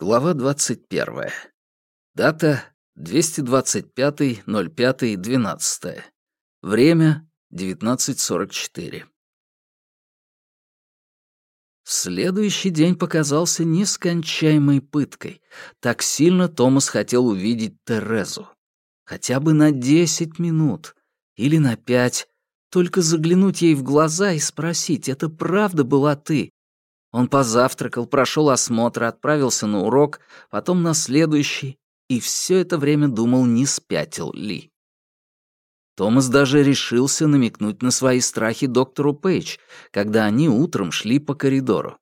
Глава 21. Дата 225.05.12. Время 19.44. Следующий день показался нескончаемой пыткой. Так сильно Томас хотел увидеть Терезу. Хотя бы на 10 минут или на 5. Только заглянуть ей в глаза и спросить, это правда была ты? Он позавтракал, прошел осмотр, отправился на урок, потом на следующий, и все это время думал, не спятил ли. Томас даже решился намекнуть на свои страхи доктору Пейдж, когда они утром шли по коридору.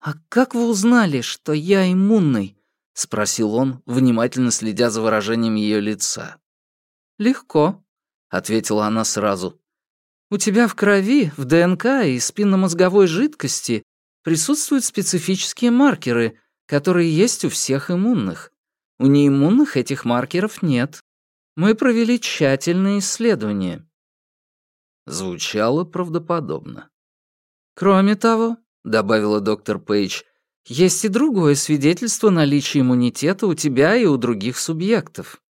«А как вы узнали, что я иммунный?» — спросил он, внимательно следя за выражением ее лица. «Легко», — ответила она сразу. «У тебя в крови, в ДНК и спинномозговой жидкости присутствуют специфические маркеры, которые есть у всех иммунных. У неиммунных этих маркеров нет. Мы провели тщательные исследования. Звучало правдоподобно. Кроме того, добавила доктор Пейдж, есть и другое свидетельство наличия иммунитета у тебя и у других субъектов.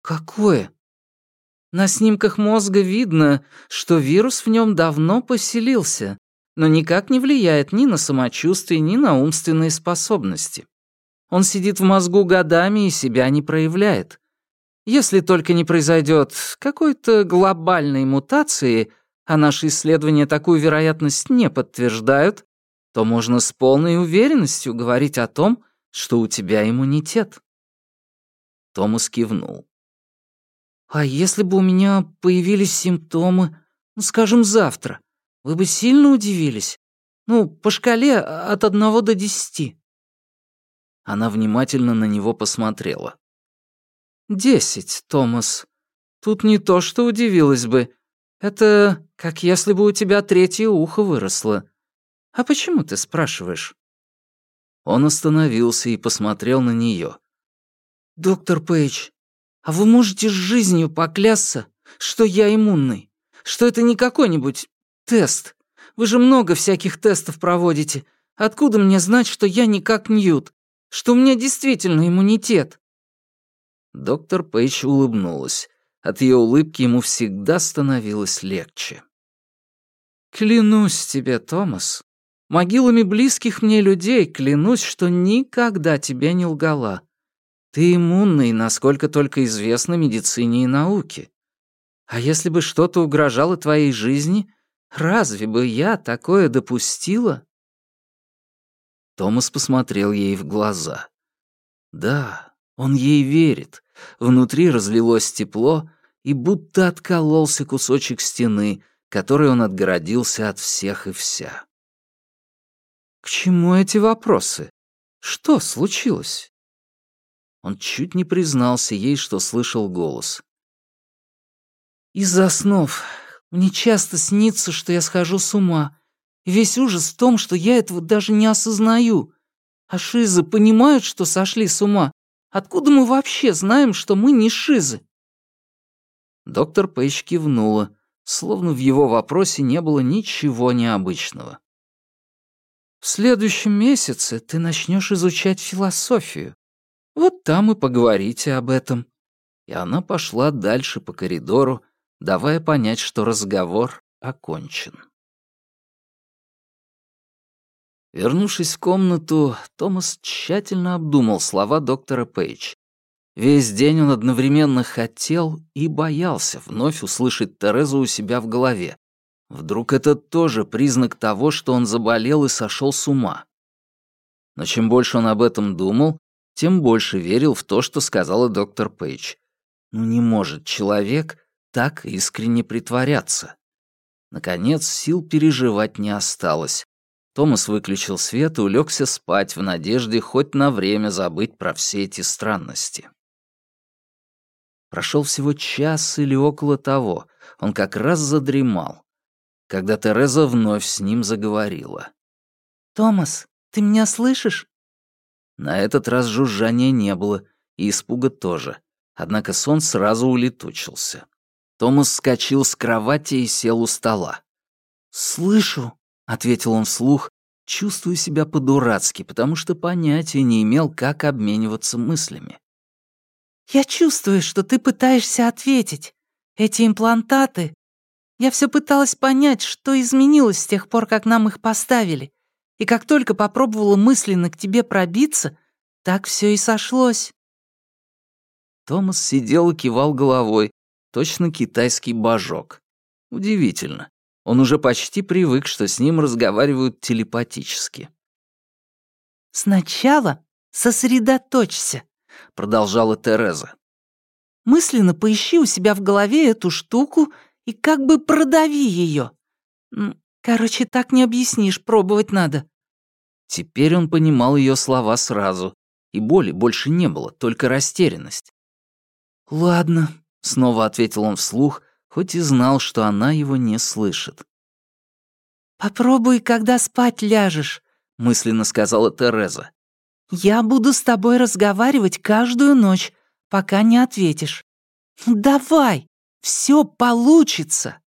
Какое? На снимках мозга видно, что вирус в нем давно поселился, но никак не влияет ни на самочувствие, ни на умственные способности. Он сидит в мозгу годами и себя не проявляет. Если только не произойдет какой-то глобальной мутации, а наши исследования такую вероятность не подтверждают, то можно с полной уверенностью говорить о том, что у тебя иммунитет. Томас кивнул. «А если бы у меня появились симптомы, ну, скажем, завтра, вы бы сильно удивились. Ну, по шкале от одного до десяти». Она внимательно на него посмотрела. «Десять, Томас. Тут не то, что удивилась бы. Это как если бы у тебя третье ухо выросло. А почему ты спрашиваешь?» Он остановился и посмотрел на нее. «Доктор Пейдж, а вы можете с жизнью поклясться, что я иммунный? Что это не какой-нибудь Тест. Вы же много всяких тестов проводите. Откуда мне знать, что я не как Ньют? Что у меня действительно иммунитет?» Доктор Пейдж улыбнулась. От ее улыбки ему всегда становилось легче. «Клянусь тебе, Томас, могилами близких мне людей клянусь, что никогда тебе не лгала. Ты иммунный, насколько только известно медицине и науке. А если бы что-то угрожало твоей жизни, Разве бы я такое допустила?» Томас посмотрел ей в глаза. «Да, он ей верит. Внутри разлилось тепло, и будто откололся кусочек стены, которой он отгородился от всех и вся. «К чему эти вопросы? Что случилось?» Он чуть не признался ей, что слышал голос. «Из-за снов мне часто снится, что я схожу с ума. И весь ужас в том, что я этого даже не осознаю. А шизы понимают, что сошли с ума. Откуда мы вообще знаем, что мы не шизы?» Доктор Пейдж кивнула, словно в его вопросе не было ничего необычного. «В следующем месяце ты начнешь изучать философию. Вот там и поговорите об этом». И она пошла дальше по коридору, давая понять, что разговор окончен. Вернувшись в комнату, Томас тщательно обдумал слова доктора Пейдж. Весь день он одновременно хотел и боялся вновь услышать Терезу у себя в голове. Вдруг это тоже признак того, что он заболел и сошел с ума. Но чем больше он об этом думал, тем больше верил в то, что сказала доктор Пейдж. Ну не может человек так искренне притворяться. Наконец, сил переживать не осталось. Томас выключил свет и улегся спать в надежде хоть на время забыть про все эти странности. Прошел всего час или около того, он как раз задремал, когда Тереза вновь с ним заговорила. «Томас, ты меня слышишь?» На этот раз жужжания не было, и испуга тоже, однако сон сразу улетучился. Томас вскочил с кровати и сел у стола. «Слышу», — ответил он вслух, чувствуя себя по-дурацки, потому что понятия не имел, как обмениваться мыслями. «Я чувствую, что ты пытаешься ответить. Эти имплантаты... Я все пыталась понять, что изменилось с тех пор, как нам их поставили. И как только попробовала мысленно к тебе пробиться, так все и сошлось». Томас сидел и кивал головой, точно китайский божок. Удивительно. Он уже почти привык, что с ним разговаривают телепатически. «Сначала сосредоточься», — продолжала Тереза. «Мысленно поищи у себя в голове эту штуку и как бы продави ее. Короче, так не объяснишь, пробовать надо». Теперь он понимал ее слова сразу, и боли больше не было, только растерянность. «Ладно», — снова ответил он вслух, хоть и знал, что она его не слышит. «Попробуй, когда спать ляжешь», — мысленно сказала Тереза. «Я буду с тобой разговаривать каждую ночь, пока не ответишь. Давай, все получится!»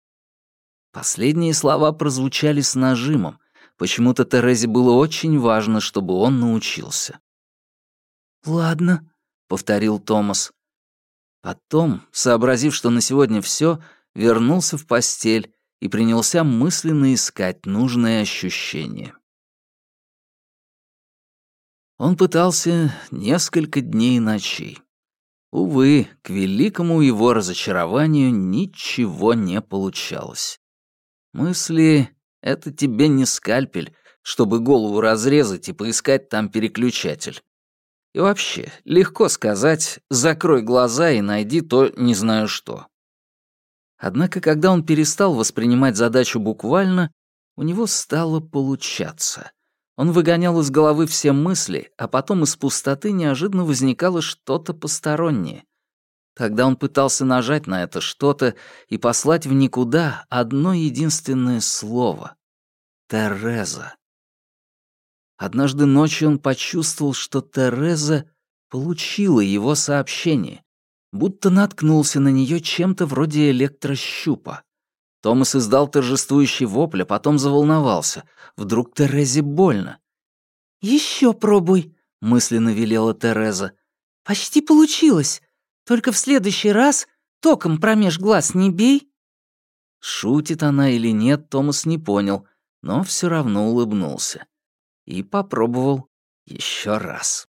Последние слова прозвучали с нажимом. Почему-то Терезе было очень важно, чтобы он научился. «Ладно», — повторил Томас. Потом, сообразив, что на сегодня все, вернулся в постель и принялся мысленно искать нужное ощущение. Он пытался несколько дней и ночей. Увы, к великому его разочарованию ничего не получалось. Мысли — это тебе не скальпель, чтобы голову разрезать и поискать там переключатель. И вообще, легко сказать «закрой глаза и найди то не знаю что». Однако, когда он перестал воспринимать задачу буквально, у него стало получаться. Он выгонял из головы все мысли, а потом из пустоты неожиданно возникало что-то постороннее. Тогда он пытался нажать на это что-то и послать в никуда одно единственное слово — Тереза. Однажды ночью он почувствовал, что Тереза получила его сообщение, будто наткнулся на нее чем-то вроде электрощупа. Томас издал торжествующий вопль, а потом заволновался. Вдруг Терезе больно. Еще пробуй», — мысленно велела Тереза. «Почти получилось. Только в следующий раз током промеж глаз не бей». Шутит она или нет, Томас не понял, но все равно улыбнулся. И попробовал еще раз.